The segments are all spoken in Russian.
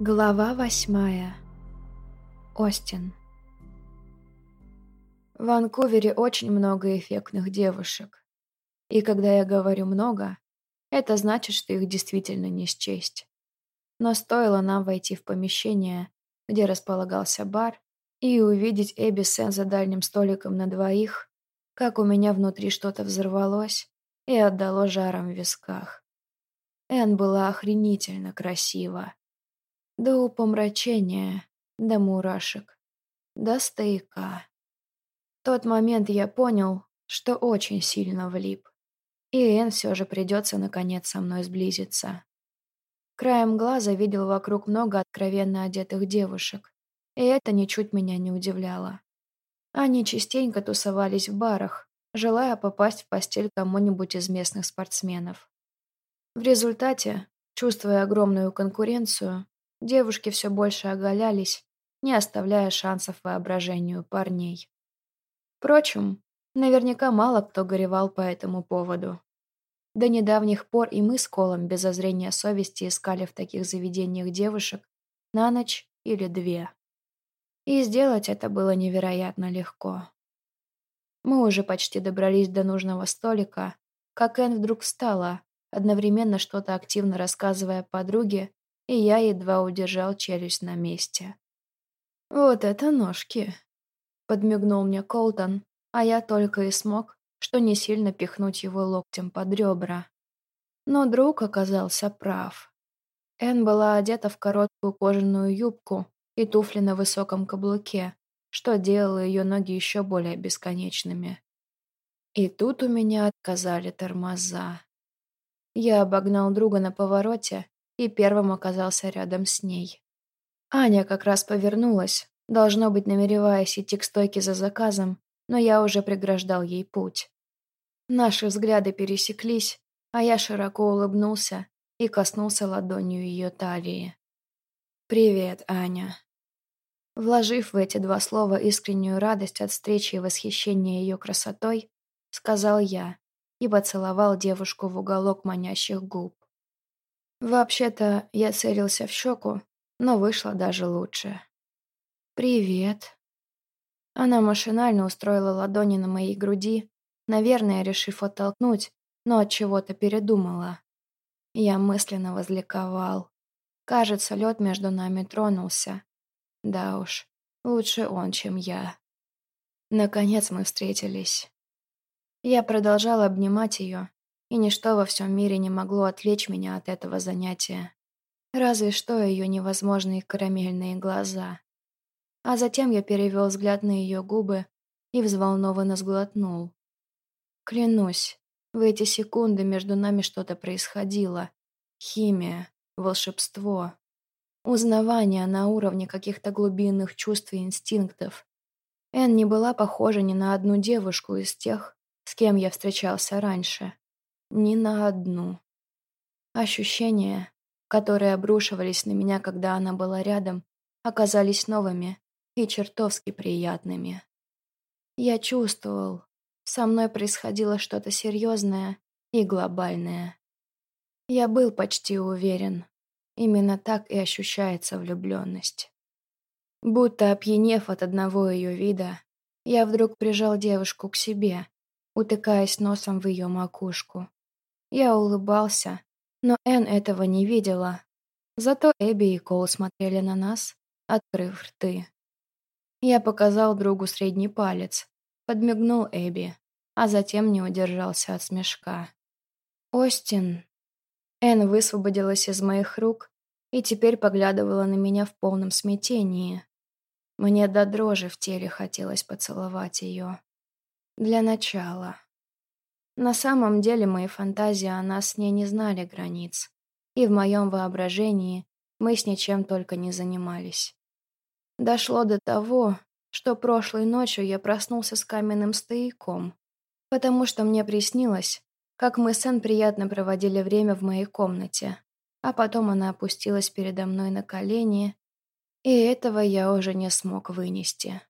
Глава восьмая. Остин. В Ванкувере очень много эффектных девушек. И когда я говорю «много», это значит, что их действительно не счесть. Но стоило нам войти в помещение, где располагался бар, и увидеть Эбби Сен за дальним столиком на двоих, как у меня внутри что-то взорвалось и отдало жаром в висках. Эн была охренительно красива до упомрачения, до мурашек, до стояка. В тот момент я понял, что очень сильно влип. И Эн все же придется наконец со мной сблизиться. Краем глаза видел вокруг много откровенно одетых девушек, и это ничуть меня не удивляло. Они частенько тусовались в барах, желая попасть в постель кому-нибудь из местных спортсменов. В результате, чувствуя огромную конкуренцию, Девушки все больше оголялись, не оставляя шансов воображению парней. Впрочем, наверняка мало кто горевал по этому поводу. До недавних пор и мы с Колом без озрения совести искали в таких заведениях девушек на ночь или две. И сделать это было невероятно легко. Мы уже почти добрались до нужного столика, как Энн вдруг встала, одновременно что-то активно рассказывая подруге и я едва удержал челюсть на месте. «Вот это ножки!» — подмигнул мне Колтон, а я только и смог, что не сильно пихнуть его локтем под ребра. Но друг оказался прав. Эн была одета в короткую кожаную юбку и туфли на высоком каблуке, что делало ее ноги еще более бесконечными. И тут у меня отказали тормоза. Я обогнал друга на повороте и первым оказался рядом с ней. Аня как раз повернулась, должно быть, намереваясь идти к стойке за заказом, но я уже преграждал ей путь. Наши взгляды пересеклись, а я широко улыбнулся и коснулся ладонью ее талии. «Привет, Аня». Вложив в эти два слова искреннюю радость от встречи и восхищения ее красотой, сказал я и поцеловал девушку в уголок манящих губ. Вообще-то я целился в щеку, но вышло даже лучше. «Привет». Она машинально устроила ладони на моей груди, наверное, решив оттолкнуть, но от чего-то передумала. Я мысленно возликовал. Кажется, лед между нами тронулся. Да уж, лучше он, чем я. Наконец мы встретились. Я продолжал обнимать ее, и ничто во всем мире не могло отвлечь меня от этого занятия. Разве что ее невозможные карамельные глаза. А затем я перевел взгляд на ее губы и взволнованно сглотнул. Клянусь, в эти секунды между нами что-то происходило. Химия, волшебство, узнавание на уровне каких-то глубинных чувств и инстинктов. Эн не была похожа ни на одну девушку из тех, с кем я встречался раньше. Ни на одну. Ощущения, которые обрушивались на меня, когда она была рядом, оказались новыми и чертовски приятными. Я чувствовал, со мной происходило что-то серьезное и глобальное. Я был почти уверен, именно так и ощущается влюбленность. Будто опьянев от одного ее вида, я вдруг прижал девушку к себе, утыкаясь носом в ее макушку. Я улыбался, но Энн этого не видела. Зато Эбби и Кол смотрели на нас, открыв рты. Я показал другу средний палец, подмигнул Эбби, а затем не удержался от смешка. «Остин...» Энн высвободилась из моих рук и теперь поглядывала на меня в полном смятении. Мне до дрожи в теле хотелось поцеловать ее. Для начала. На самом деле мои фантазии о нас с ней не знали границ, и в моем воображении мы с ничем только не занимались. Дошло до того, что прошлой ночью я проснулся с каменным стояком, потому что мне приснилось, как мы с Эн приятно проводили время в моей комнате, а потом она опустилась передо мной на колени, и этого я уже не смог вынести.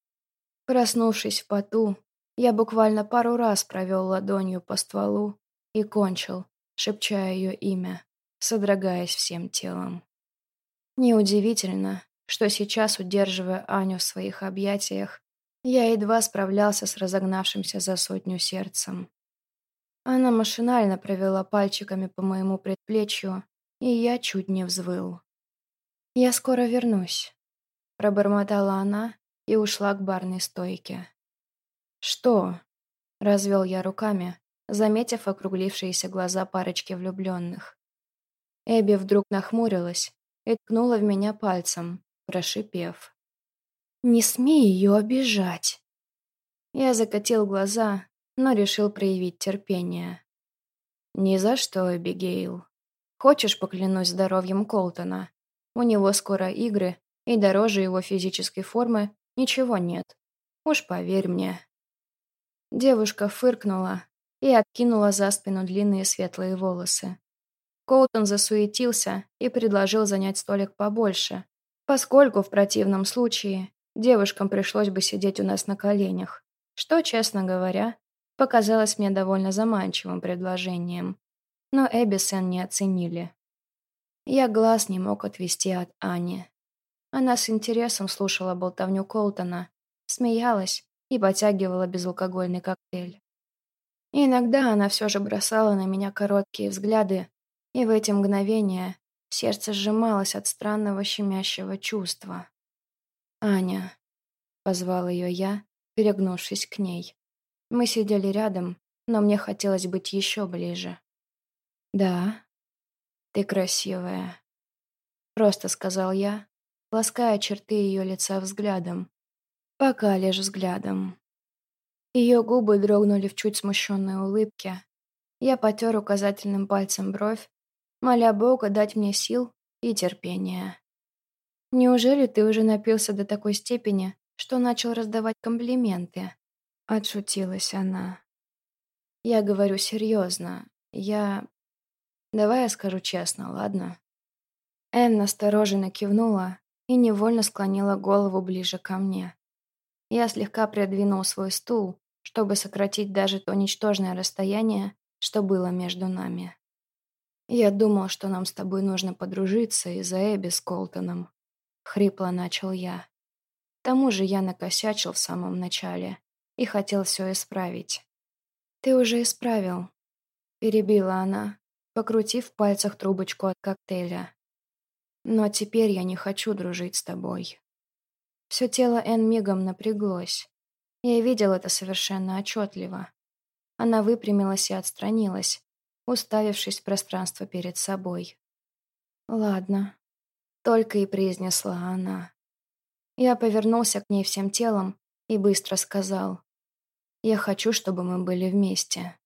Проснувшись в поту, я буквально пару раз провел ладонью по стволу и кончил, шепча ее имя, содрогаясь всем телом. Неудивительно, что сейчас, удерживая Аню в своих объятиях, я едва справлялся с разогнавшимся за сотню сердцем. Она машинально провела пальчиками по моему предплечью, и я чуть не взвыл. «Я скоро вернусь», — пробормотала она и ушла к барной стойке. «Что?» — развел я руками, заметив округлившиеся глаза парочки влюбленных. Эбби вдруг нахмурилась и ткнула в меня пальцем, прошипев. «Не смей ее обижать!» Я закатил глаза, но решил проявить терпение. «Ни за что, Эбигейл. Хочешь, поклянусь здоровьем Колтона? У него скоро игры, и дороже его физической формы ничего нет. Уж поверь мне». Девушка фыркнула и откинула за спину длинные светлые волосы. Колтон засуетился и предложил занять столик побольше, поскольку в противном случае девушкам пришлось бы сидеть у нас на коленях, что, честно говоря, показалось мне довольно заманчивым предложением. Но Эбисон не оценили. Я глаз не мог отвести от Ани. Она с интересом слушала болтовню Колтона, смеялась и потягивала безалкогольный коктейль. И иногда она все же бросала на меня короткие взгляды, и в эти мгновения сердце сжималось от странного щемящего чувства. «Аня», — позвал ее я, перегнувшись к ней. Мы сидели рядом, но мне хотелось быть еще ближе. «Да, ты красивая», — просто сказал я, лаская черты ее лица взглядом. Пока лишь взглядом. Ее губы дрогнули в чуть смущенной улыбке. Я потер указательным пальцем бровь, моля Бога дать мне сил и терпения. «Неужели ты уже напился до такой степени, что начал раздавать комплименты?» Отшутилась она. «Я говорю серьезно. Я... Давай я скажу честно, ладно?» Энн настороженно кивнула и невольно склонила голову ближе ко мне. Я слегка придвинул свой стул, чтобы сократить даже то ничтожное расстояние, что было между нами. «Я думал, что нам с тобой нужно подружиться из-за Эбби с Колтоном», — хрипло начал я. К тому же я накосячил в самом начале и хотел все исправить. «Ты уже исправил», — перебила она, покрутив в пальцах трубочку от коктейля. «Но теперь я не хочу дружить с тобой». Все тело Энн мигом напряглось. Я видел это совершенно отчетливо. Она выпрямилась и отстранилась, уставившись в пространство перед собой. «Ладно», — только и произнесла она. Я повернулся к ней всем телом и быстро сказал. «Я хочу, чтобы мы были вместе».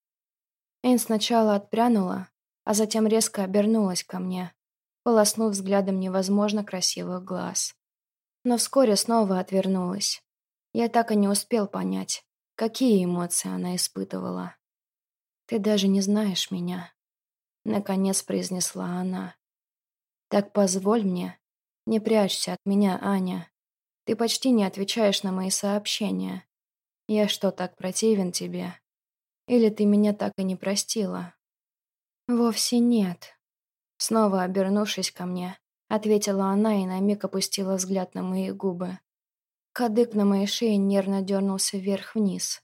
Энн сначала отпрянула, а затем резко обернулась ко мне, полоснув взглядом невозможно красивых глаз но вскоре снова отвернулась. Я так и не успел понять, какие эмоции она испытывала. «Ты даже не знаешь меня», — наконец произнесла она. «Так позволь мне, не прячься от меня, Аня. Ты почти не отвечаешь на мои сообщения. Я что, так противен тебе? Или ты меня так и не простила?» «Вовсе нет», — снова обернувшись ко мне, ответила она и на миг опустила взгляд на мои губы. Кадык на моей шее нервно дернулся вверх-вниз.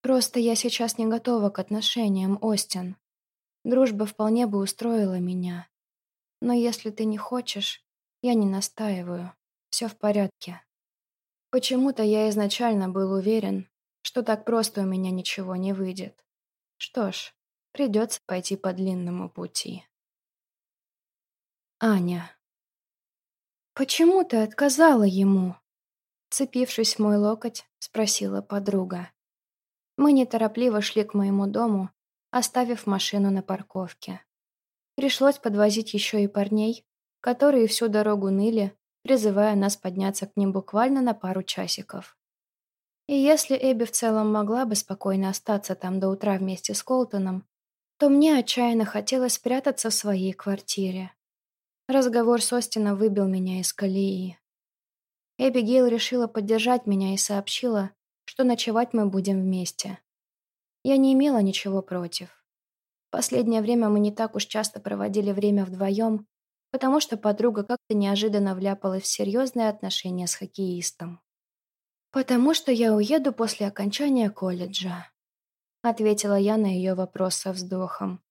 «Просто я сейчас не готова к отношениям, Остин. Дружба вполне бы устроила меня. Но если ты не хочешь, я не настаиваю. Все в порядке». Почему-то я изначально был уверен, что так просто у меня ничего не выйдет. Что ж, придется пойти по длинному пути. Аня. «Почему ты отказала ему?» Цепившись в мой локоть, спросила подруга. Мы неторопливо шли к моему дому, оставив машину на парковке. Пришлось подвозить еще и парней, которые всю дорогу ныли, призывая нас подняться к ним буквально на пару часиков. И если Эбби в целом могла бы спокойно остаться там до утра вместе с Колтоном, то мне отчаянно хотелось спрятаться в своей квартире. Разговор с Остином выбил меня из колеи. Эбигейл решила поддержать меня и сообщила, что ночевать мы будем вместе. Я не имела ничего против. Последнее время мы не так уж часто проводили время вдвоем, потому что подруга как-то неожиданно вляпалась в серьезные отношения с хоккеистом. «Потому что я уеду после окончания колледжа», — ответила я на ее вопрос со вздохом.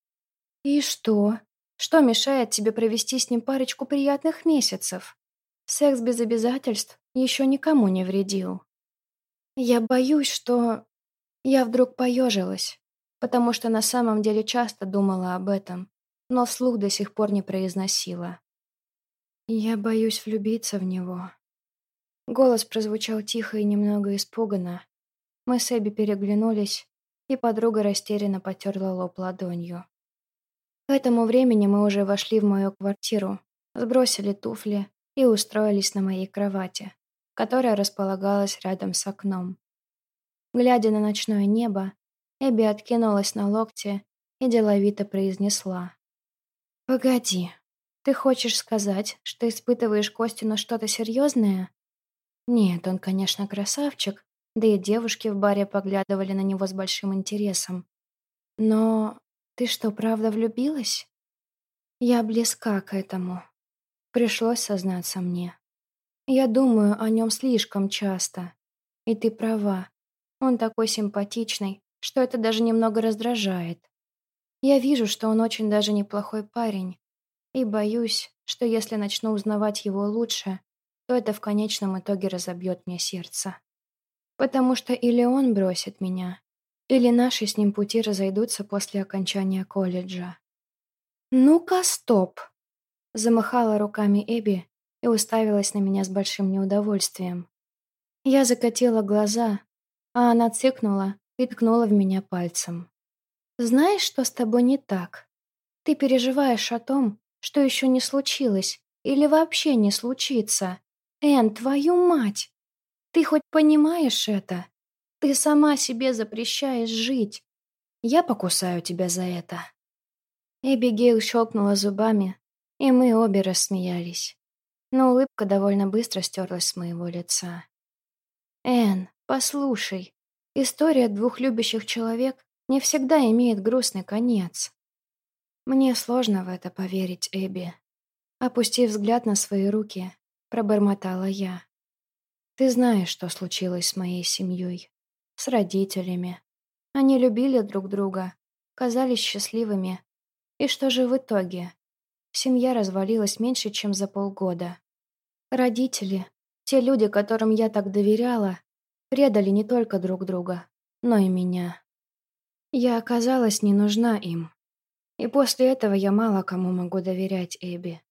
«И что? Что мешает тебе провести с ним парочку приятных месяцев? Секс без обязательств еще никому не вредил». Я боюсь, что... Я вдруг поежилась, потому что на самом деле часто думала об этом, но вслух до сих пор не произносила. Я боюсь влюбиться в него. Голос прозвучал тихо и немного испуганно. Мы с Эбби переглянулись, и подруга растерянно потерла лоб ладонью. К этому времени мы уже вошли в мою квартиру, сбросили туфли и устроились на моей кровати, которая располагалась рядом с окном. Глядя на ночное небо, Эбби откинулась на локте и деловито произнесла. «Погоди, ты хочешь сказать, что испытываешь Костину что-то серьезное?» Нет, он, конечно, красавчик, да и девушки в баре поглядывали на него с большим интересом. Но ты что, правда влюбилась? Я близка к этому. Пришлось сознаться мне. Я думаю о нем слишком часто. И ты права. Он такой симпатичный, что это даже немного раздражает. Я вижу, что он очень даже неплохой парень, и боюсь, что если начну узнавать его лучше, то это в конечном итоге разобьет мне сердце. Потому что или он бросит меня, или наши с ним пути разойдутся после окончания колледжа. «Ну-ка, стоп!» Замахала руками Эбби и уставилась на меня с большим неудовольствием. Я закатила глаза, а она цикнула и ткнула в меня пальцем. Знаешь, что с тобой не так? Ты переживаешь о том, что еще не случилось или вообще не случится. Эн, твою мать! Ты хоть понимаешь это? Ты сама себе запрещаешь жить. Я покусаю тебя за это. Эбигейл щелкнула зубами, и мы обе рассмеялись. Но улыбка довольно быстро стерлась с моего лица. «Эн, послушай, история двух любящих человек не всегда имеет грустный конец. Мне сложно в это поверить, Эбби. Опустив взгляд на свои руки, пробормотала я. Ты знаешь, что случилось с моей семьей, с родителями. Они любили друг друга, казались счастливыми. И что же в итоге? Семья развалилась меньше, чем за полгода. Родители, те люди, которым я так доверяла, предали не только друг друга, но и меня. Я оказалась не нужна им. И после этого я мало кому могу доверять Эбби.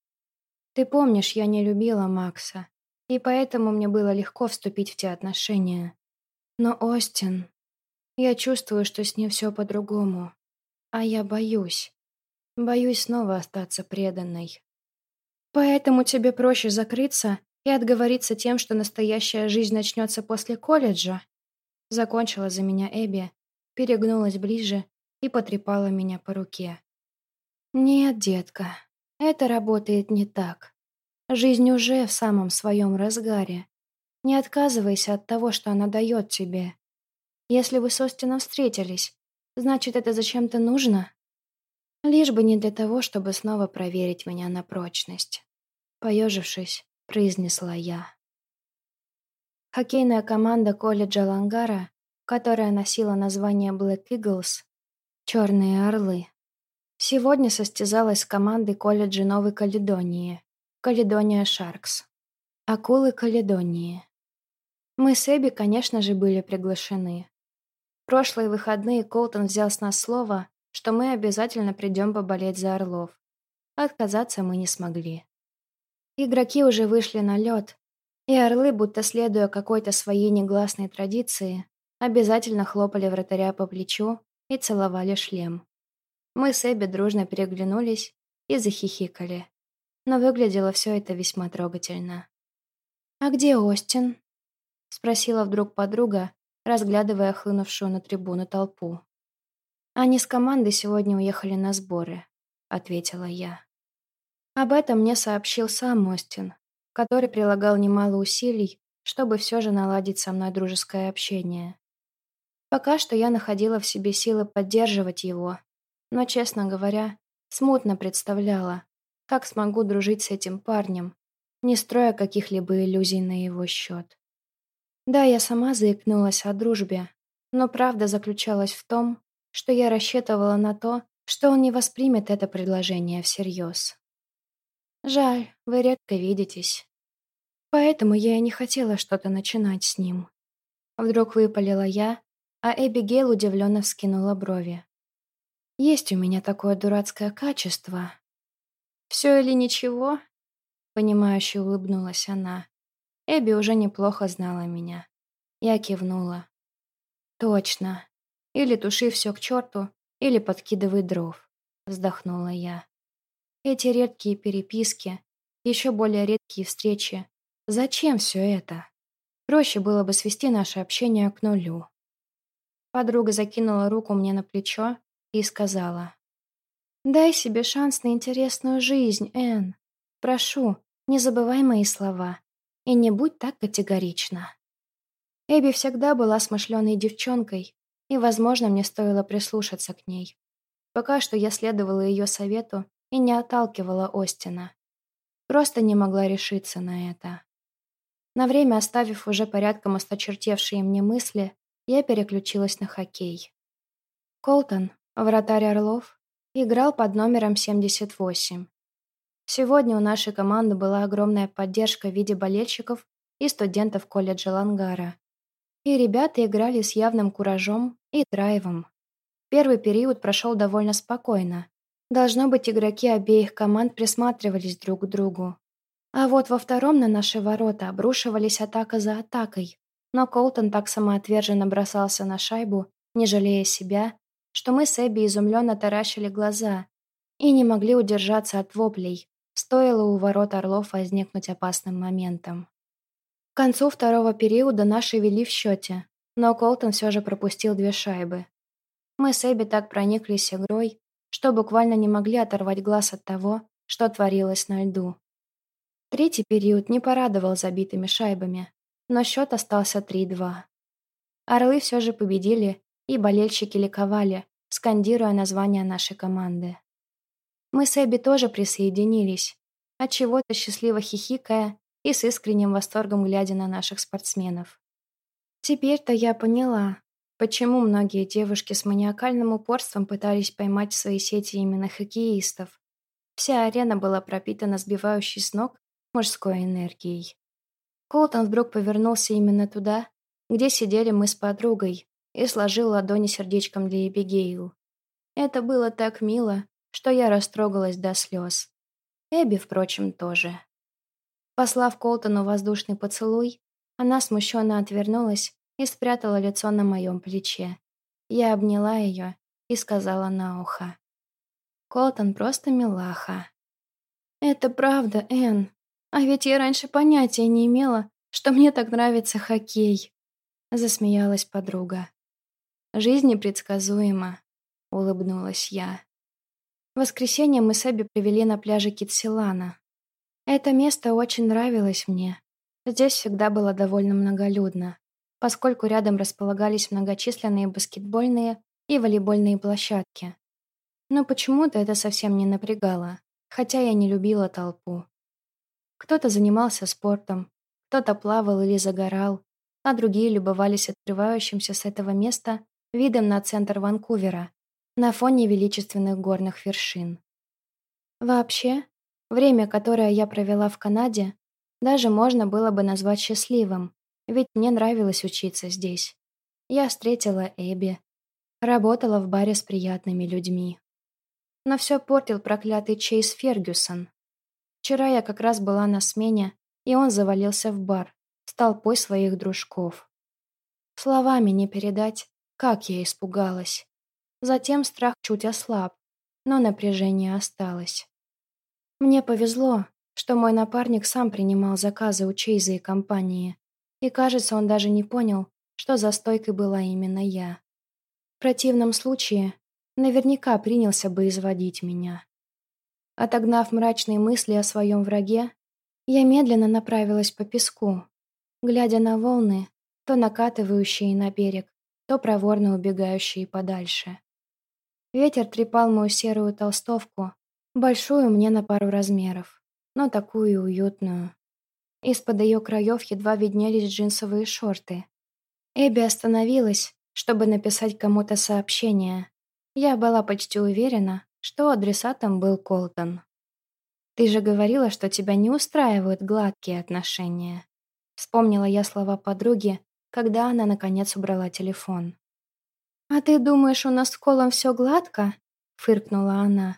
Ты помнишь, я не любила Макса, и поэтому мне было легко вступить в те отношения. Но Остин... Я чувствую, что с ним все по-другому. А я боюсь. Боюсь снова остаться преданной. Поэтому тебе проще закрыться и отговориться тем, что настоящая жизнь начнется после колледжа. Закончила за меня Эбби, перегнулась ближе и потрепала меня по руке. «Нет, детка, это работает не так. Жизнь уже в самом своем разгаре. Не отказывайся от того, что она дает тебе. Если вы с Остином встретились, значит, это зачем-то нужно? Лишь бы не для того, чтобы снова проверить меня на прочность». Поежившись, произнесла я. Хоккейная команда колледжа Лангара которая носила название Black Eagles «Черные орлы». Сегодня состязалась с командой колледжа Новой Каледонии Каледония Шаркс. Акулы Каледонии. Мы с Эбби, конечно же, были приглашены. Прошлые выходные Колтон взял с нас слово, что мы обязательно придем поболеть за орлов. Отказаться мы не смогли. Игроки уже вышли на лед, и орлы, будто следуя какой-то своей негласной традиции, обязательно хлопали вратаря по плечу и целовали шлем. Мы с Эбби дружно переглянулись и захихикали. Но выглядело все это весьма трогательно. «А где Остин?» — спросила вдруг подруга, разглядывая хлынувшую на трибуну толпу. «Они с командой сегодня уехали на сборы», — ответила я. Об этом мне сообщил сам Остин, который прилагал немало усилий, чтобы все же наладить со мной дружеское общение. Пока что я находила в себе силы поддерживать его, но, честно говоря, смутно представляла, как смогу дружить с этим парнем, не строя каких-либо иллюзий на его счет. Да, я сама заикнулась о дружбе, но правда заключалась в том, что я рассчитывала на то, что он не воспримет это предложение всерьез. Жаль, вы редко видитесь. Поэтому я и не хотела что-то начинать с ним. Вдруг выпалила я, а Эбигейл удивленно вскинула брови. Есть у меня такое дурацкое качество. Все или ничего? Понимающе улыбнулась она. Эбби уже неплохо знала меня. Я кивнула. Точно. Или туши все к черту, или подкидывай дров. Вздохнула я. Эти редкие переписки, еще более редкие встречи. Зачем все это? Проще было бы свести наше общение к нулю. Подруга закинула руку мне на плечо и сказала. «Дай себе шанс на интересную жизнь, Энн. Прошу, не забывай мои слова. И не будь так категорична». Эбби всегда была смышленой девчонкой, и, возможно, мне стоило прислушаться к ней. Пока что я следовала ее совету и не отталкивала Остина. Просто не могла решиться на это. На время оставив уже порядком осточертевшие мне мысли, я переключилась на хоккей. Колтон, вратарь Орлов, играл под номером 78. Сегодня у нашей команды была огромная поддержка в виде болельщиков и студентов колледжа Лангара. И ребята играли с явным куражом и драйвом. Первый период прошел довольно спокойно. Должно быть, игроки обеих команд присматривались друг к другу. А вот во втором на наши ворота обрушивались атака за атакой, но Колтон так самоотверженно бросался на шайбу, не жалея себя, что мы с Эбби изумленно таращили глаза и не могли удержаться от воплей, стоило у ворот Орлов возникнуть опасным моментом. К концу второго периода наши вели в счете, но Колтон все же пропустил две шайбы. Мы с Эбби так прониклись игрой, что буквально не могли оторвать глаз от того, что творилось на льду. Третий период не порадовал забитыми шайбами, но счет остался 3-2. Орлы все же победили, и болельщики ликовали, скандируя название нашей команды. Мы с Эбби тоже присоединились, от чего то счастливо хихикая и с искренним восторгом глядя на наших спортсменов. Теперь-то я поняла, почему многие девушки с маниакальным упорством пытались поймать в свои сети именно хоккеистов. Вся арена была пропитана сбивающей с ног мужской энергией. Колтон вдруг повернулся именно туда, где сидели мы с подругой, и сложил ладони сердечком для Эбигейл. Это было так мило, что я растрогалась до слез. Эбби, впрочем, тоже. Послав Колтону воздушный поцелуй, она смущенно отвернулась и спрятала лицо на моем плече. Я обняла ее и сказала на ухо. Колтон просто милаха. «Это правда, Энн. А ведь я раньше понятия не имела, что мне так нравится хоккей. Засмеялась подруга. Жизнь непредсказуема, улыбнулась я. Воскресенье мы с Эбби привели на пляже Китсилана. Это место очень нравилось мне. Здесь всегда было довольно многолюдно, поскольку рядом располагались многочисленные баскетбольные и волейбольные площадки. Но почему-то это совсем не напрягало, хотя я не любила толпу. Кто-то занимался спортом, кто-то плавал или загорал, а другие любовались открывающимся с этого места видом на центр Ванкувера на фоне величественных горных вершин. Вообще, время, которое я провела в Канаде, даже можно было бы назвать счастливым, ведь мне нравилось учиться здесь. Я встретила Эбби, работала в баре с приятными людьми. Но все портил проклятый Чейз Фергюсон. Вчера я как раз была на смене, и он завалился в бар с толпой своих дружков. Словами не передать, как я испугалась. Затем страх чуть ослаб, но напряжение осталось. Мне повезло, что мой напарник сам принимал заказы у Чейза и компании, и, кажется, он даже не понял, что за стойкой была именно я. В противном случае наверняка принялся бы изводить меня. Отогнав мрачные мысли о своем враге, я медленно направилась по песку, глядя на волны, то накатывающие на берег, то проворно убегающие подальше. Ветер трепал мою серую толстовку, Большую мне на пару размеров, но такую уютную. Из-под ее краев едва виднелись джинсовые шорты. Эбби остановилась, чтобы написать кому-то сообщение. Я была почти уверена, что адресатом был Колтон. «Ты же говорила, что тебя не устраивают гладкие отношения». Вспомнила я слова подруги, когда она, наконец, убрала телефон. «А ты думаешь, у нас с Колом все гладко?» — фыркнула она.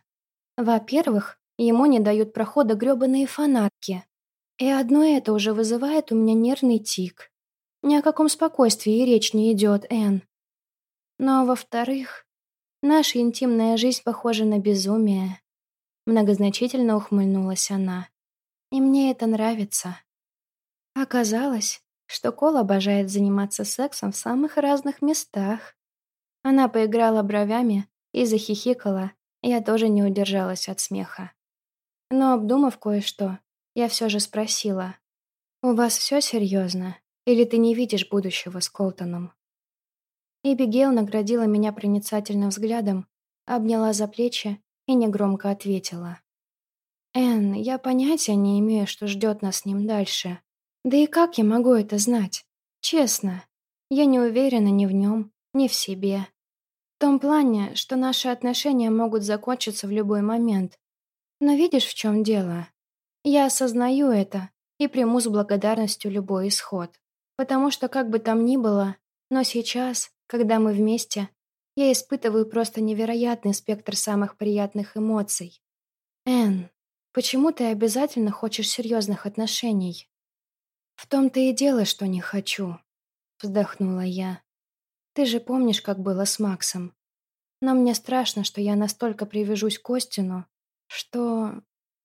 «Во-первых, ему не дают прохода грёбаные фанатки. И одно это уже вызывает у меня нервный тик. Ни о каком спокойствии и речь не идет, Энн. Но, во-вторых, наша интимная жизнь похожа на безумие. Многозначительно ухмыльнулась она. И мне это нравится. Оказалось, что Кол обожает заниматься сексом в самых разных местах. Она поиграла бровями и захихикала, я тоже не удержалась от смеха. Но, обдумав кое-что, я все же спросила. «У вас все серьезно? Или ты не видишь будущего с Колтоном?» Эбигейл наградила меня проницательным взглядом, обняла за плечи и негромко ответила. «Энн, я понятия не имею, что ждет нас с ним дальше. Да и как я могу это знать? Честно, я не уверена ни в нем, ни в себе. В том плане, что наши отношения могут закончиться в любой момент. Но видишь, в чем дело? Я осознаю это и приму с благодарностью любой исход. Потому что как бы там ни было, но сейчас, когда мы вместе, я испытываю просто невероятный спектр самых приятных эмоций. Энн, почему ты обязательно хочешь серьезных отношений? В том-то и дело, что не хочу, вздохнула я. Ты же помнишь, как было с Максом. Но мне страшно, что я настолько привяжусь к Костину, что...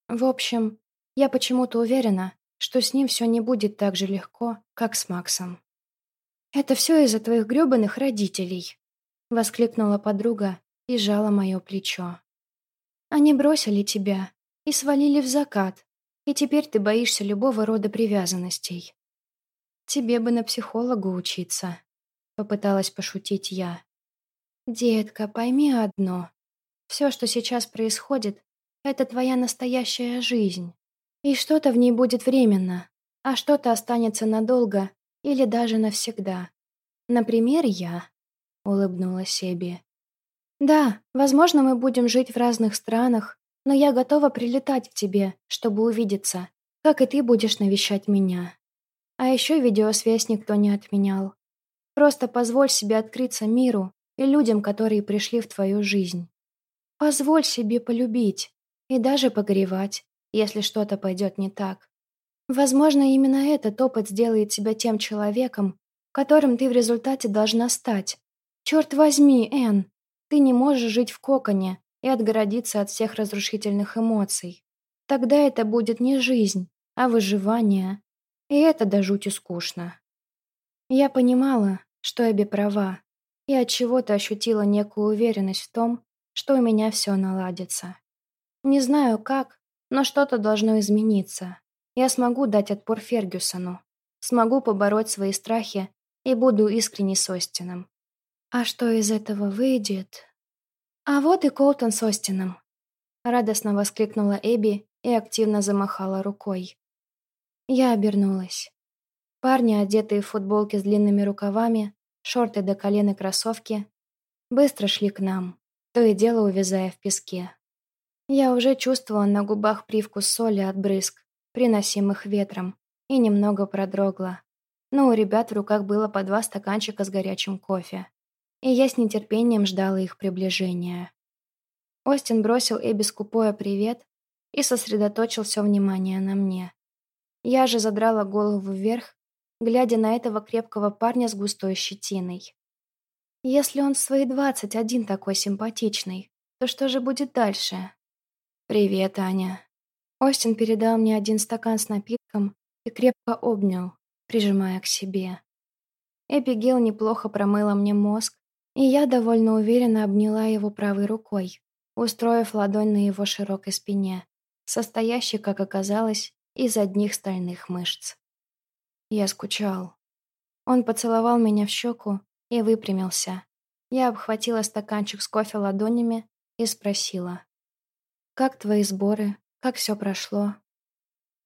В общем, я почему-то уверена, что с ним все не будет так же легко, как с Максом. «Это все из-за твоих грёбаных родителей», — воскликнула подруга и сжала мое плечо. «Они бросили тебя и свалили в закат, и теперь ты боишься любого рода привязанностей. Тебе бы на психолога учиться», — попыталась пошутить я. «Детка, пойми одно. Все, что сейчас происходит, это твоя настоящая жизнь. И что-то в ней будет временно, а что-то останется надолго или даже навсегда. Например, я, — улыбнулась себе. Да, возможно, мы будем жить в разных странах, но я готова прилетать к тебе, чтобы увидеться, как и ты будешь навещать меня. А еще видеосвязь никто не отменял. Просто позволь себе открыться миру и людям, которые пришли в твою жизнь. Позволь себе полюбить и даже погревать, если что-то пойдет не так. Возможно, именно этот опыт сделает тебя тем человеком, которым ты в результате должна стать. Черт возьми, Энн, ты не можешь жить в коконе и отгородиться от всех разрушительных эмоций. Тогда это будет не жизнь, а выживание. И это до жути скучно. Я понимала, что Эбби права, и от чего то ощутила некую уверенность в том, что у меня все наладится. Не знаю как, но что-то должно измениться. Я смогу дать отпор Фергюсону. Смогу побороть свои страхи и буду искренне с Остином. А что из этого выйдет? А вот и Колтон с Остином. Радостно воскликнула Эбби и активно замахала рукой. Я обернулась. Парни, одетые в футболки с длинными рукавами, шорты до колен и кроссовки, быстро шли к нам, то и дело увязая в песке. Я уже чувствовала на губах привкус соли от брызг, приносимых ветром, и немного продрогла. Но у ребят в руках было по два стаканчика с горячим кофе. И я с нетерпением ждала их приближения. Остин бросил Эбби скупое привет и сосредоточил все внимание на мне. Я же задрала голову вверх, глядя на этого крепкого парня с густой щетиной. Если он в свои двадцать один такой симпатичный, то что же будет дальше? «Привет, Аня». Остин передал мне один стакан с напитком и крепко обнял, прижимая к себе. Эбигейл неплохо промыла мне мозг, и я довольно уверенно обняла его правой рукой, устроив ладонь на его широкой спине, состоящей, как оказалось, из одних стальных мышц. Я скучал. Он поцеловал меня в щеку и выпрямился. Я обхватила стаканчик с кофе ладонями и спросила. Как твои сборы? Как все прошло?»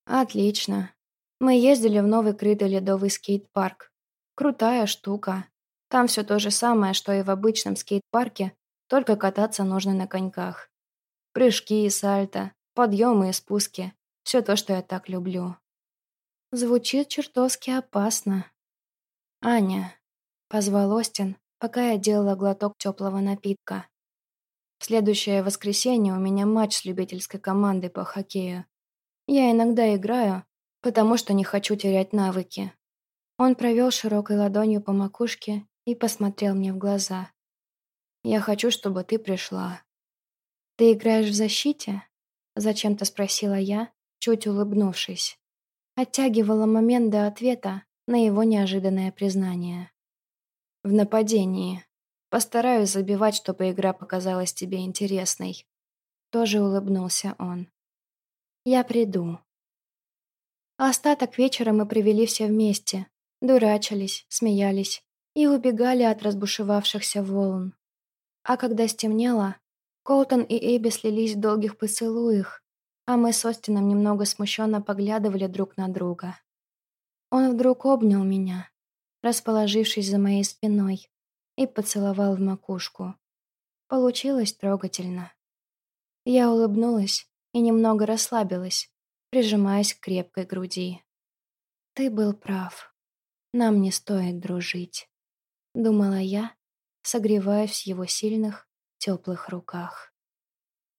«Отлично. Мы ездили в новый крытый ледовый скейт-парк. Крутая штука. Там все то же самое, что и в обычном скейт-парке, только кататься нужно на коньках. Прыжки, сальто, подъемы и спуски. Все то, что я так люблю. Звучит чертовски опасно. «Аня», — позвал Остин, пока я делала глоток теплого напитка. В следующее воскресенье у меня матч с любительской командой по хоккею. Я иногда играю, потому что не хочу терять навыки. Он провел широкой ладонью по макушке и посмотрел мне в глаза. «Я хочу, чтобы ты пришла». «Ты играешь в защите?» Зачем-то спросила я, чуть улыбнувшись. Оттягивала момент до ответа на его неожиданное признание. «В нападении. Постараюсь забивать, чтобы игра показалась тебе интересной». Тоже улыбнулся он. «Я приду». Остаток вечера мы провели все вместе, дурачились, смеялись и убегали от разбушевавшихся волн. А когда стемнело, Колтон и Эбби слились в долгих поцелуях, а мы с Остином немного смущенно поглядывали друг на друга. Он вдруг обнял меня, расположившись за моей спиной, и поцеловал в макушку. Получилось трогательно. Я улыбнулась и немного расслабилась, прижимаясь к крепкой груди. «Ты был прав. Нам не стоит дружить», — думала я, согреваясь в его сильных, теплых руках.